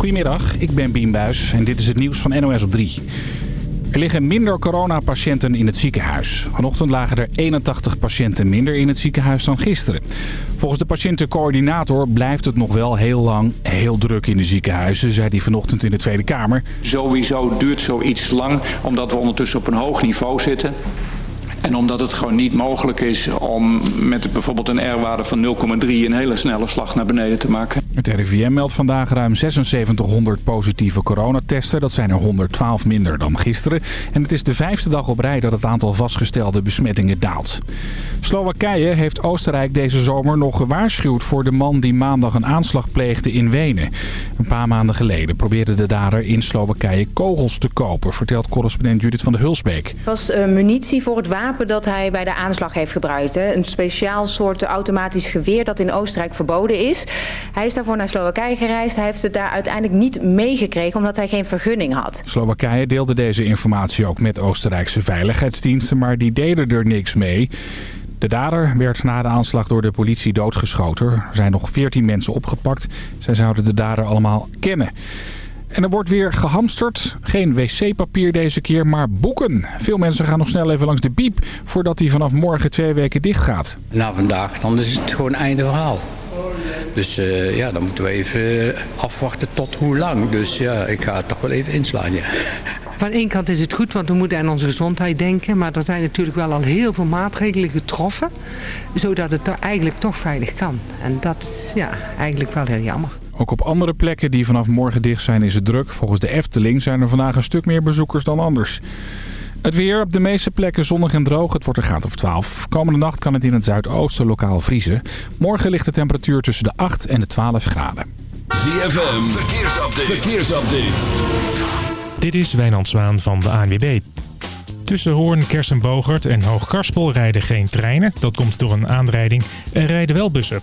Goedemiddag, ik ben Bien Buis en dit is het nieuws van NOS op 3. Er liggen minder coronapatiënten in het ziekenhuis. Vanochtend lagen er 81 patiënten minder in het ziekenhuis dan gisteren. Volgens de patiëntencoördinator blijft het nog wel heel lang heel druk in de ziekenhuizen, zei hij vanochtend in de Tweede Kamer. Sowieso duurt zoiets lang, omdat we ondertussen op een hoog niveau zitten. En omdat het gewoon niet mogelijk is om met bijvoorbeeld een R-waarde van 0,3 een hele snelle slag naar beneden te maken. Het RIVM meldt vandaag ruim 7600 positieve coronatesten. Dat zijn er 112 minder dan gisteren. En het is de vijfde dag op rij dat het aantal vastgestelde besmettingen daalt. Slowakije heeft Oostenrijk deze zomer nog gewaarschuwd voor de man die maandag een aanslag pleegde in Wenen. Een paar maanden geleden probeerde de dader in Slowakije kogels te kopen, vertelt correspondent Judith van de Hulsbeek. Het was uh, munitie voor het wapen dat hij bij de aanslag heeft gebruikt. Hè. Een speciaal soort automatisch geweer dat in Oostenrijk verboden is. Hij is daarvoor naar Slowakije gereisd. Hij heeft het daar uiteindelijk niet meegekregen omdat hij geen vergunning had. Slowakije deelde deze informatie ook met Oostenrijkse veiligheidsdiensten, maar die deden er niks mee. De dader werd na de aanslag door de politie doodgeschoten. Er zijn nog 14 mensen opgepakt. Zij zouden de dader allemaal kennen. En er wordt weer gehamsterd. Geen wc-papier deze keer, maar boeken. Veel mensen gaan nog snel even langs de biep voordat hij vanaf morgen twee weken dicht gaat. Na vandaag, dan is het gewoon einde verhaal. Dus uh, ja, dan moeten we even afwachten tot hoe lang. Dus ja, ik ga het toch wel even inslaan, ja. Van één kant is het goed, want we moeten aan onze gezondheid denken. Maar er zijn natuurlijk wel al heel veel maatregelen getroffen. Zodat het eigenlijk toch veilig kan. En dat is ja, eigenlijk wel heel jammer. Ook op andere plekken die vanaf morgen dicht zijn is het druk. Volgens de Efteling zijn er vandaag een stuk meer bezoekers dan anders. Het weer op de meeste plekken zonnig en droog. Het wordt een graad of 12. Komende nacht kan het in het zuidoosten lokaal vriezen. Morgen ligt de temperatuur tussen de 8 en de 12 graden. ZFM, verkeersupdate. verkeersupdate. Dit is Wijnand Zwaan van de ANWB. Tussen Hoorn, Kersenbogert en Hoogkarspel rijden geen treinen. Dat komt door een aanrijding. Er rijden wel bussen.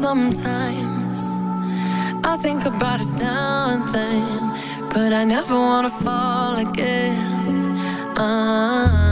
sometimes. I think about us now and then, but I never wanna fall again. Uh -huh.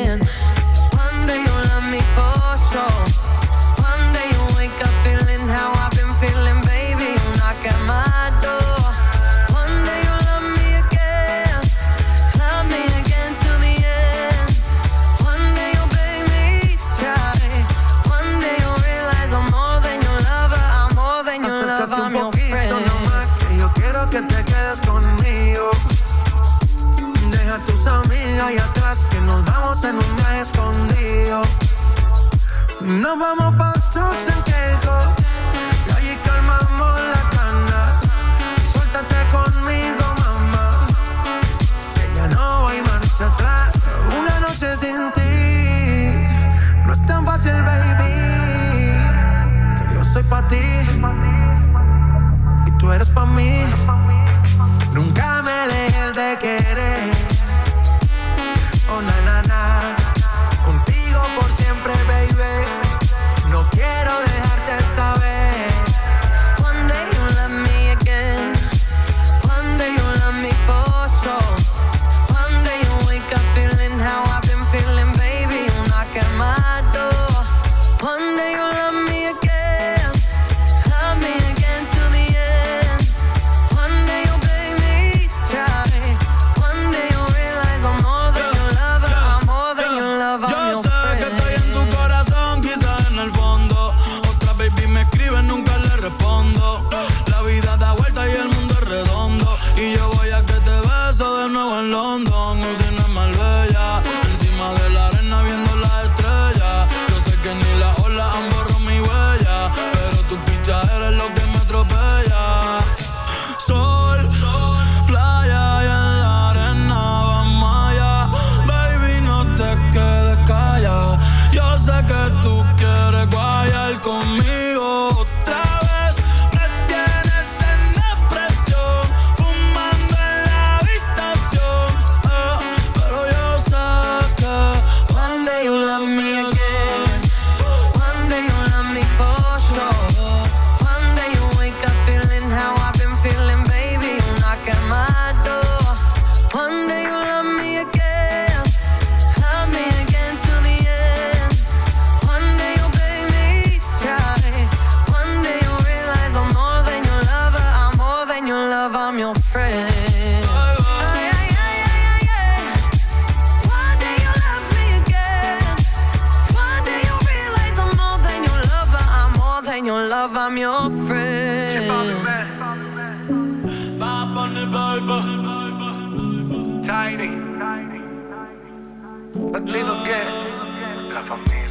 Nos vamos pa' trucks en quecos Y allí calmamos las canas Suéltate conmigo, mamá. Que ya no hay marcha atrás. Una noche sin ti. No es tan fácil, baby. Que yo soy pa' ti. Y tú eres pa' mí. The Bible. Tiny. Latino que la familia.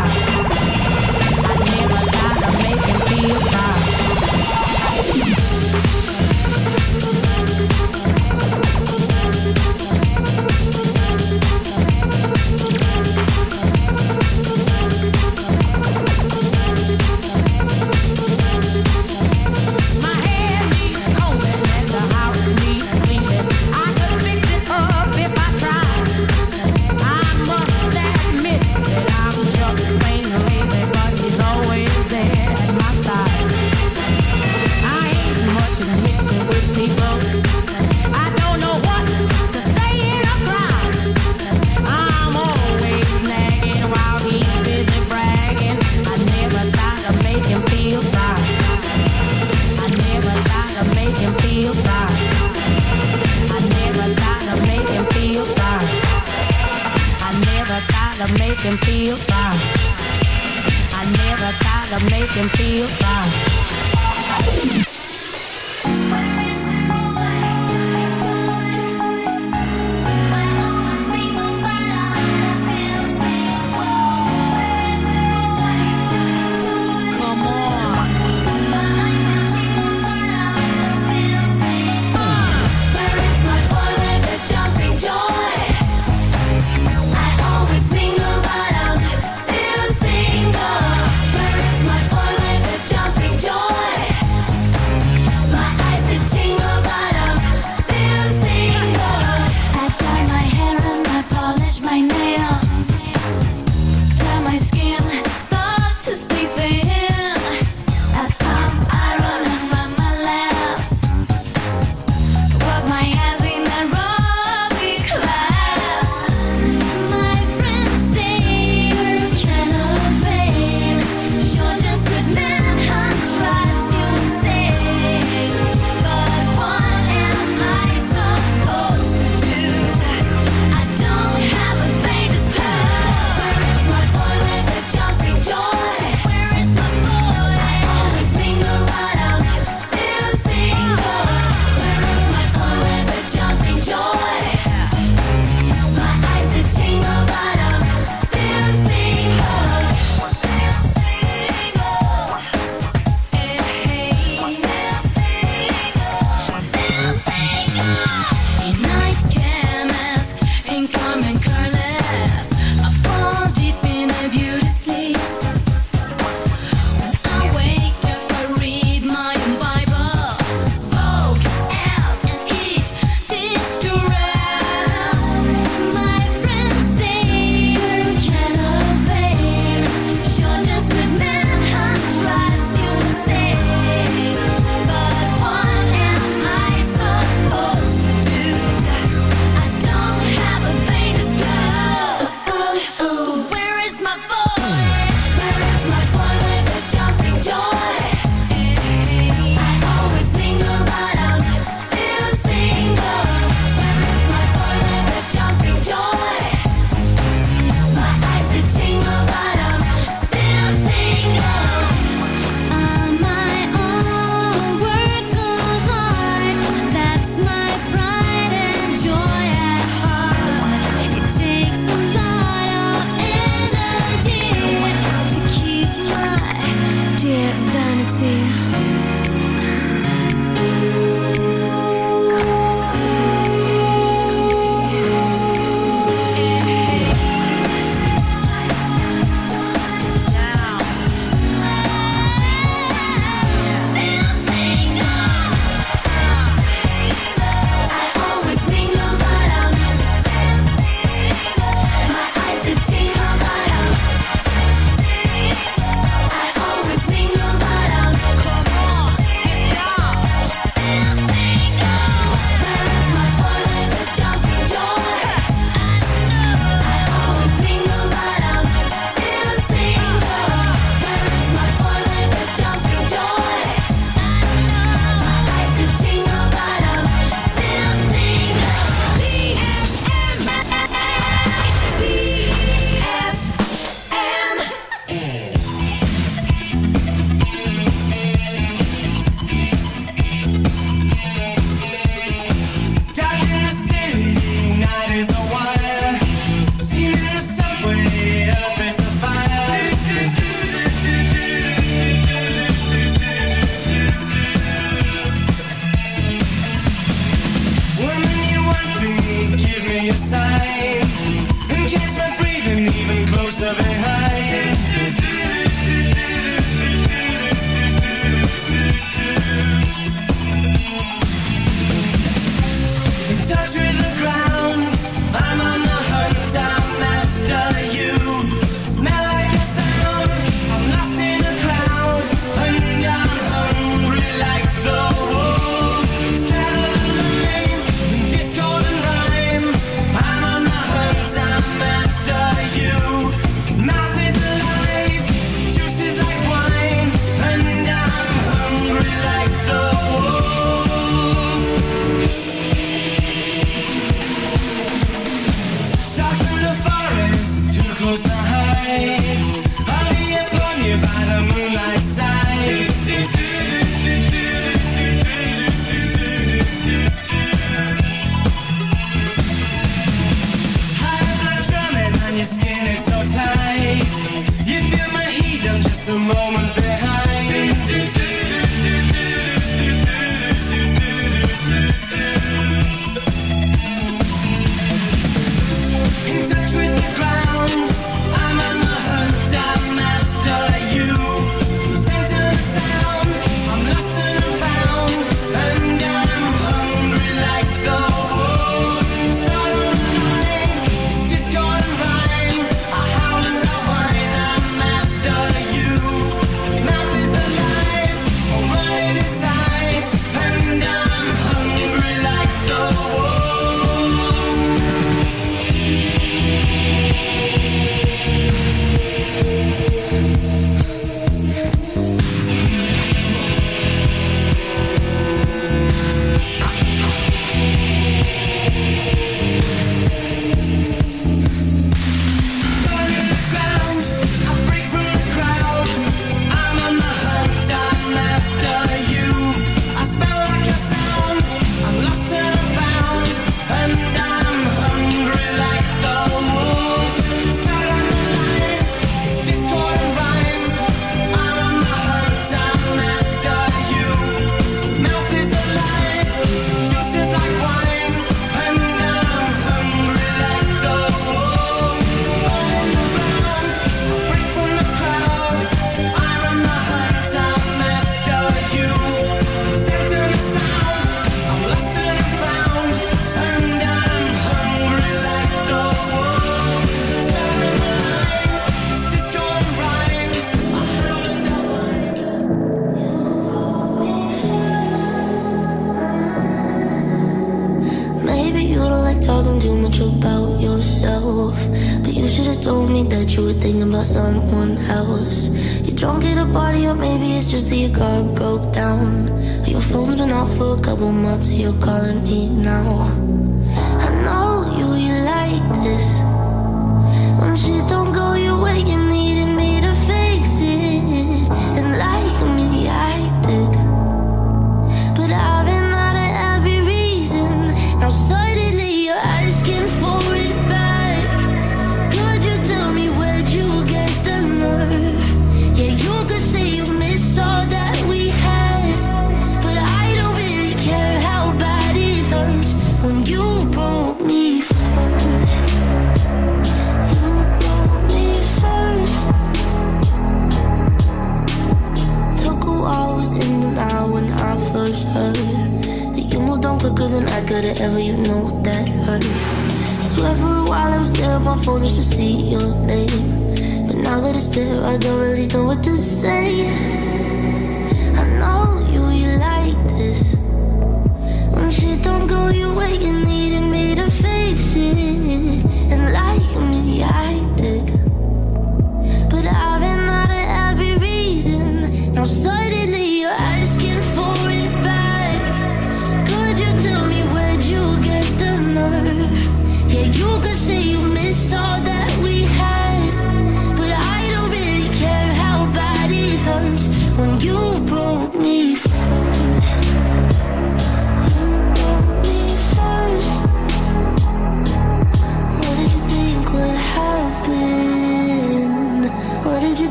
Thank you.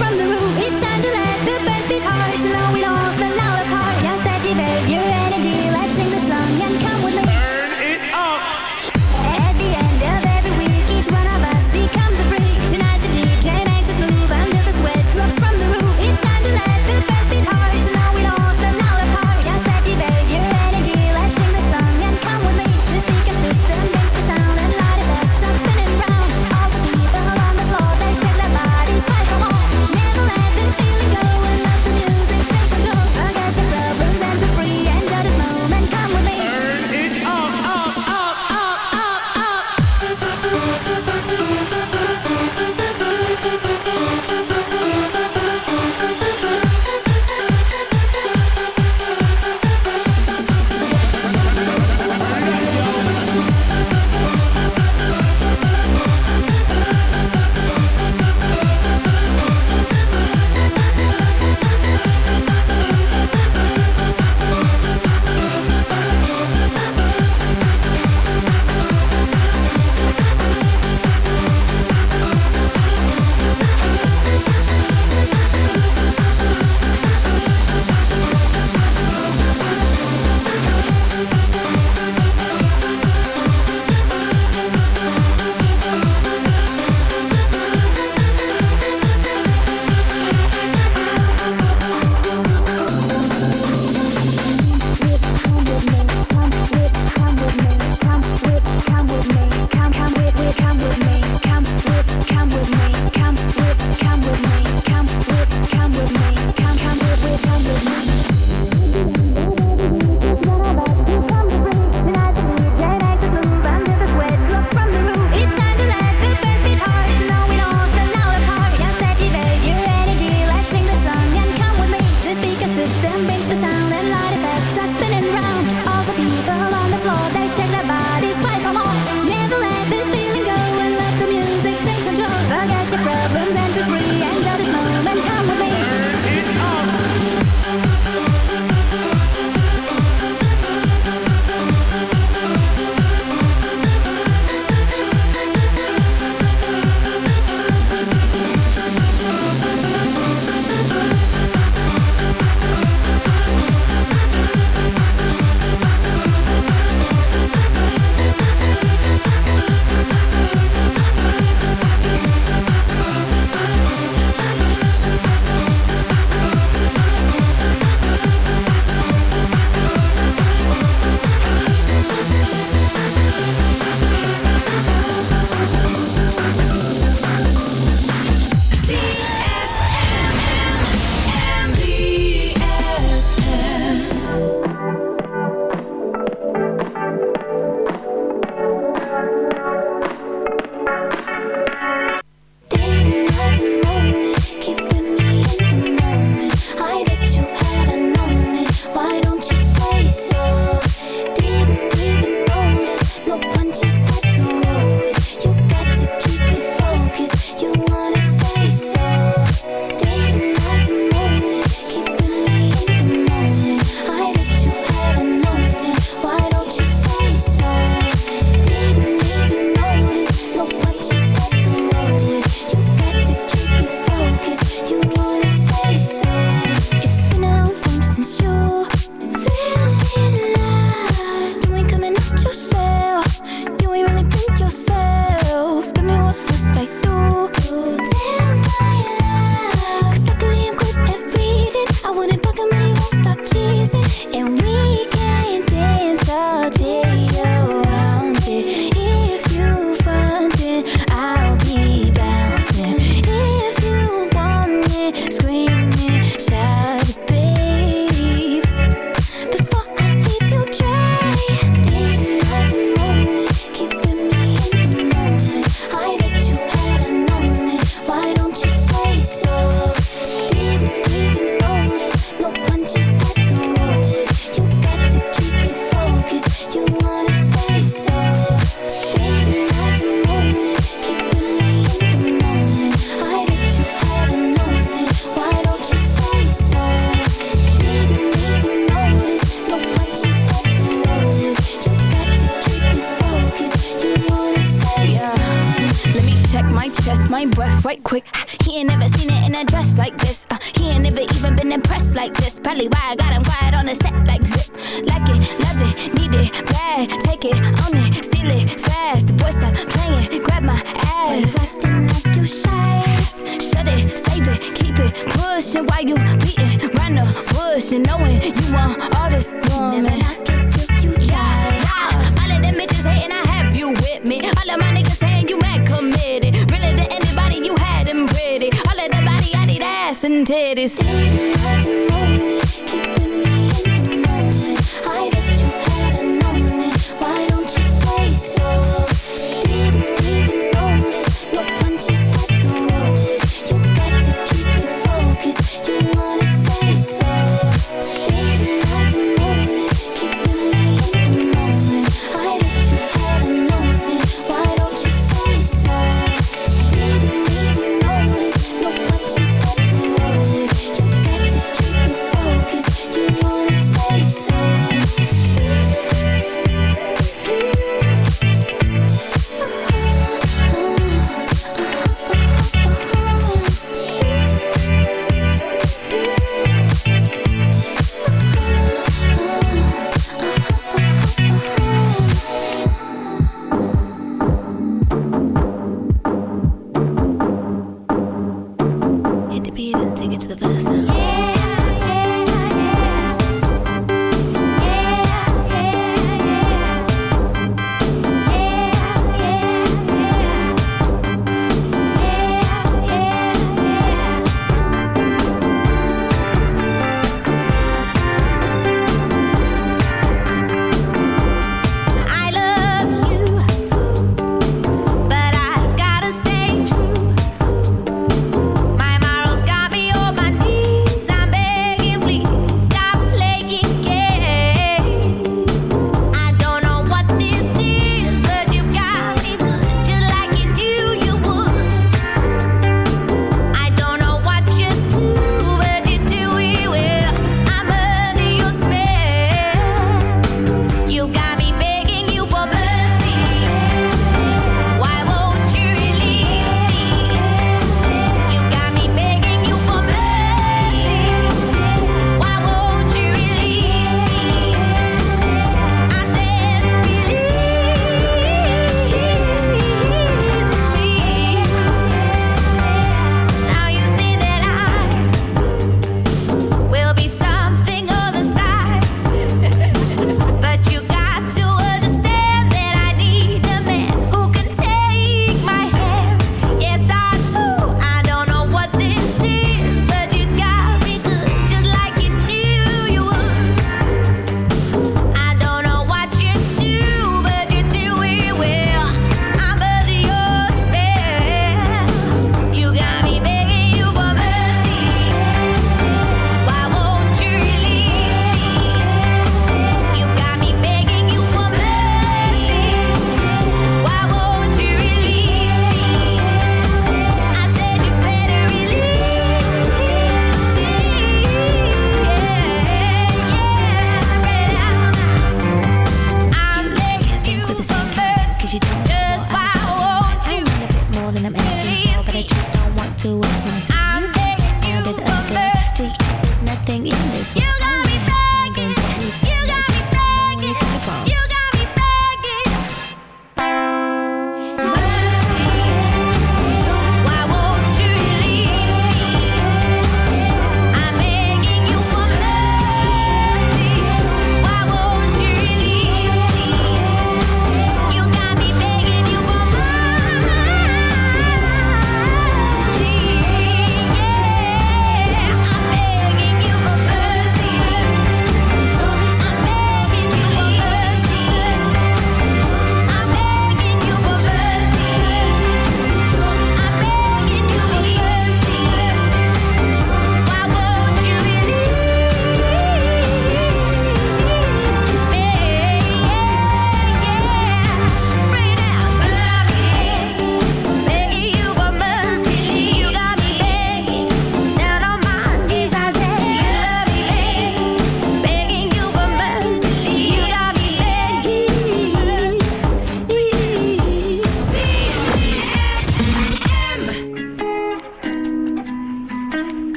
From the and titties.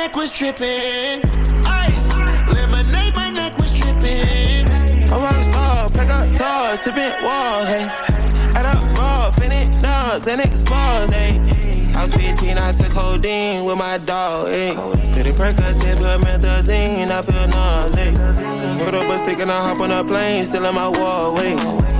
Neck was dripping. Ice, lemonade, my neck was tripping. A rock star, pack up doors, tipping walls, hey. Add up raw, finish nuts, and expose, hey. I was 15, I took codeine with my dog, ayy. Pretty Percocet, put methazine, I feel nauseous. Put up a stick and I hop on a plane, still in my wallways.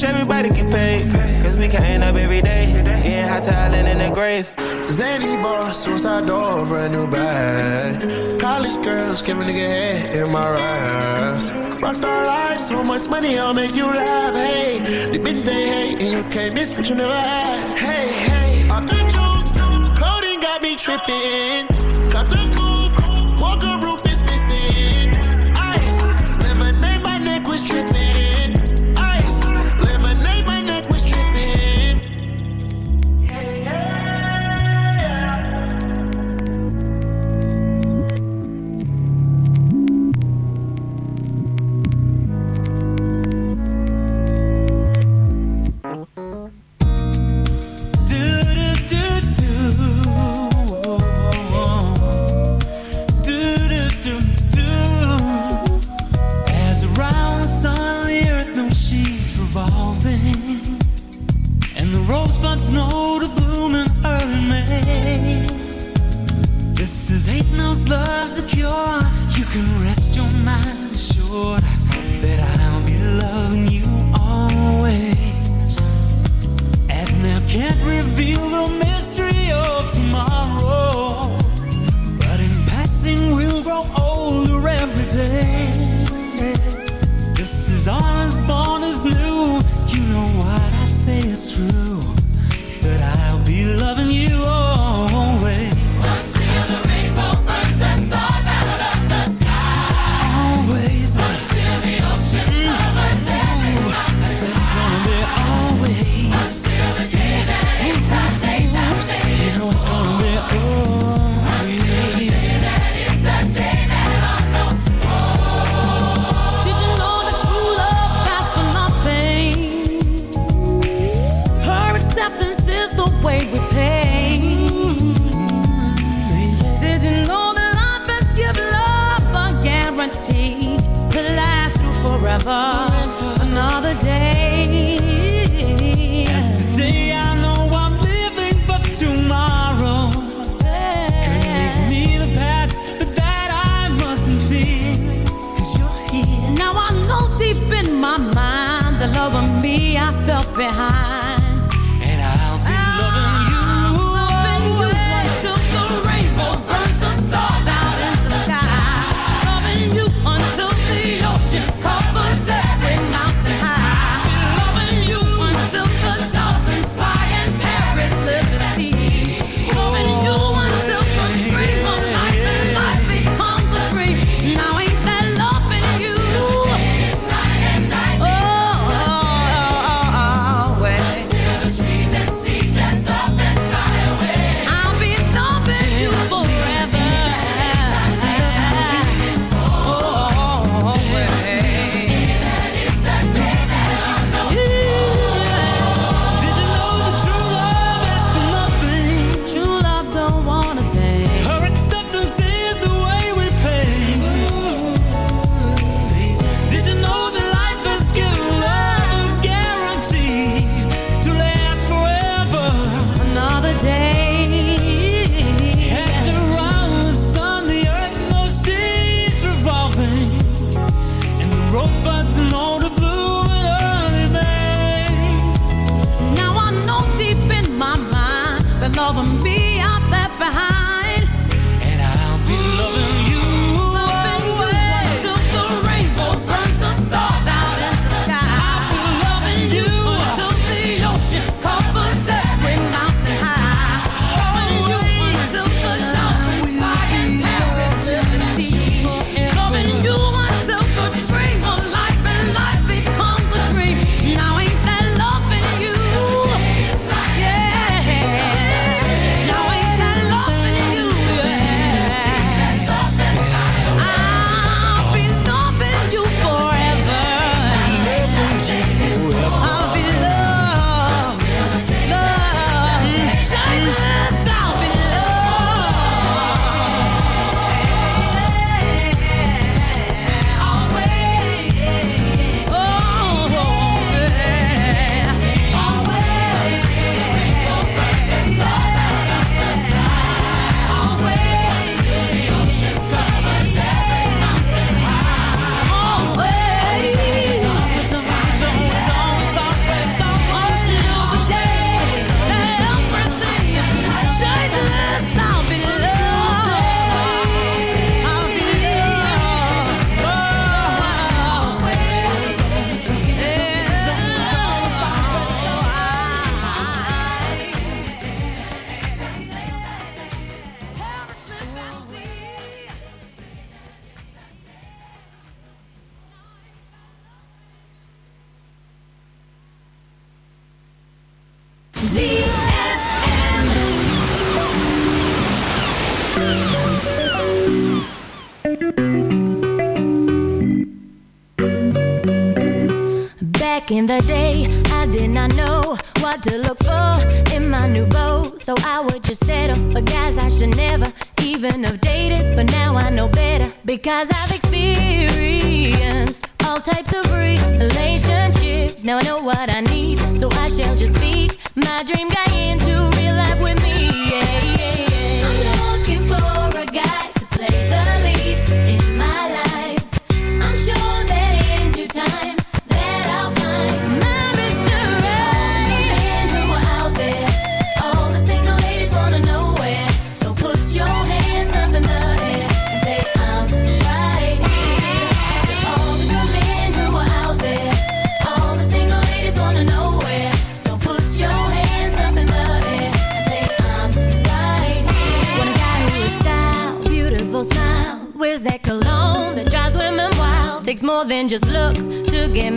wish everybody get paid. Cause we counting up every day, getting hot talent in the grave. Zany boss, suicide door, brand new bag. College girls, give a nigga head in my raps. Rockstar life, so much money, I'll make you laugh. Hey, the bitch they hate, and you can't miss what you never had. Hey, hey, off the juice, codeine got me tripping. Cut the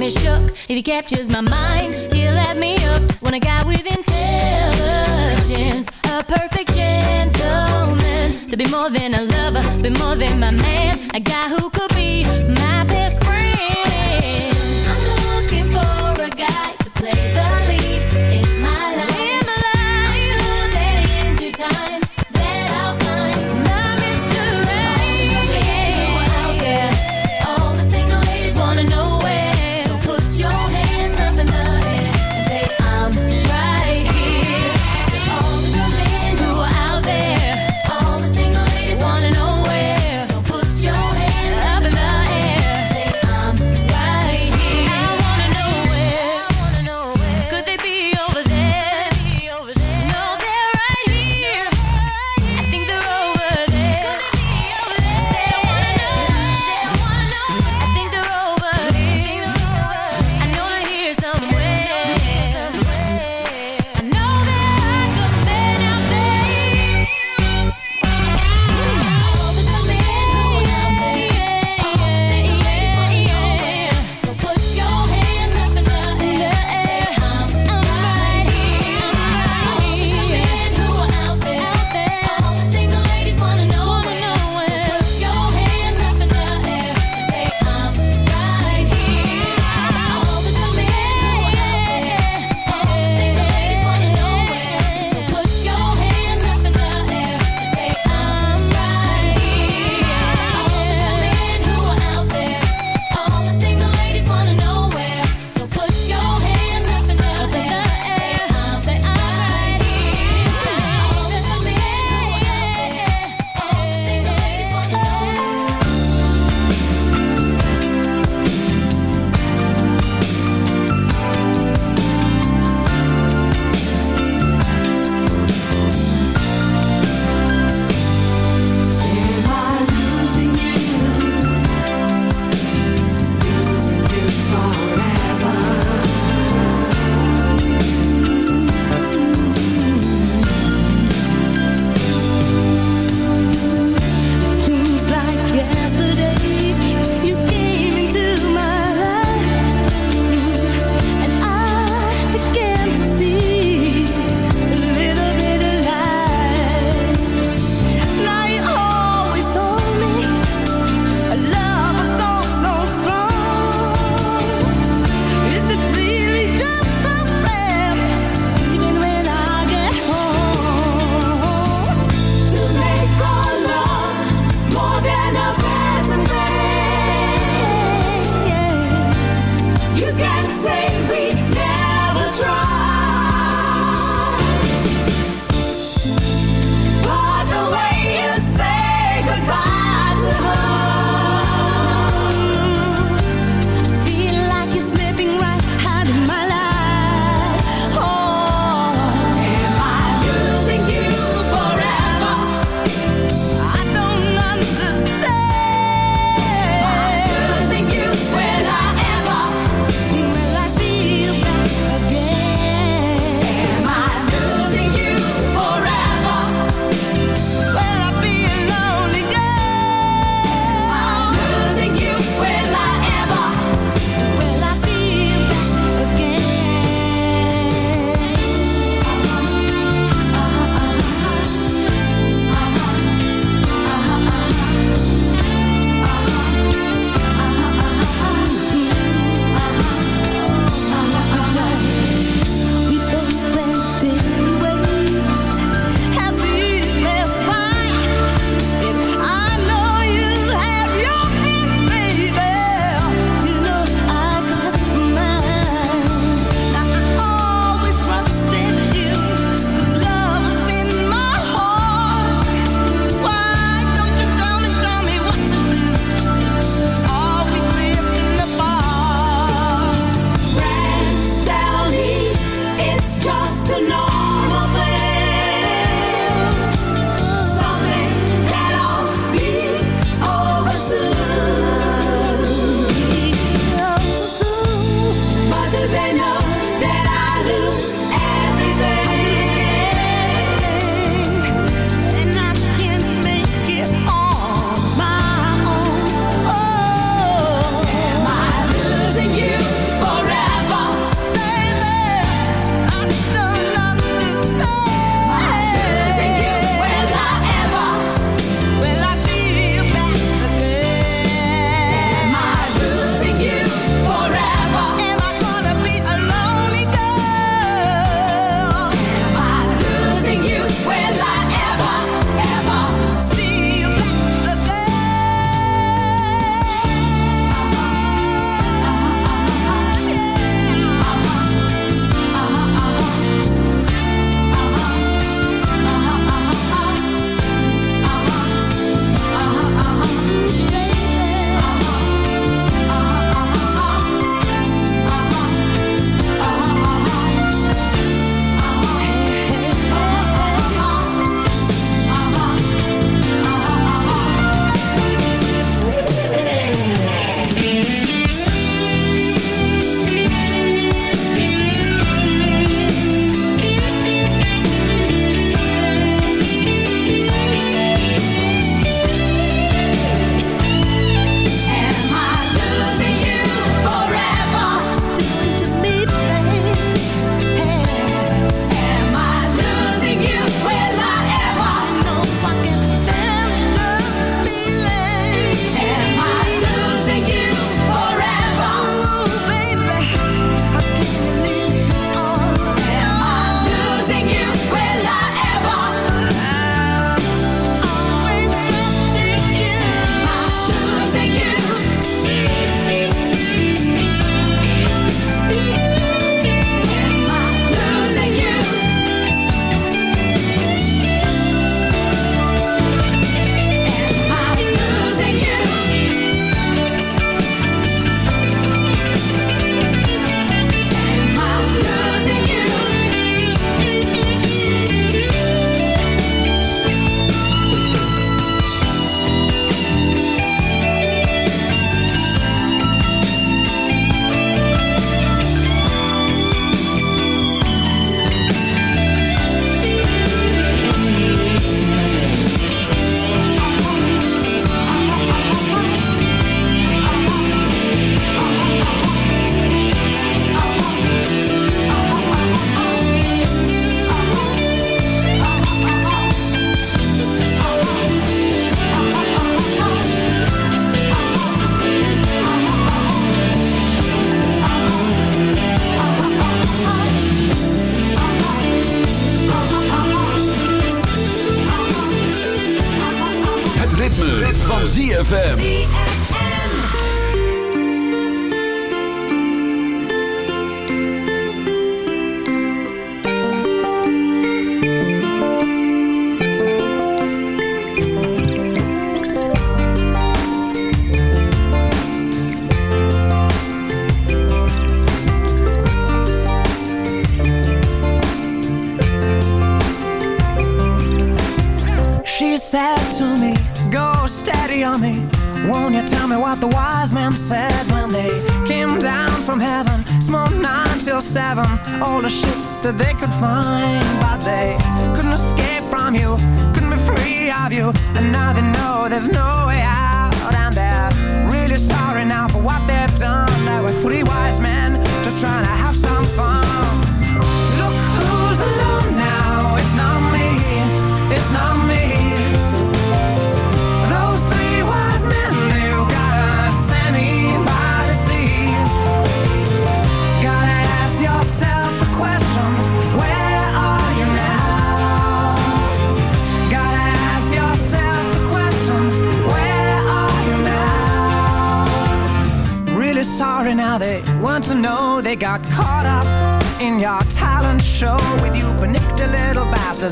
me shook. If he captures my mind, he'll have me up. When a guy with intelligence, a perfect gentleman, to be more than a lover, be more than my man, a guy who could be my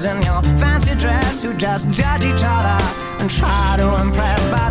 girls in your fancy dress who just judge each other and try to impress. But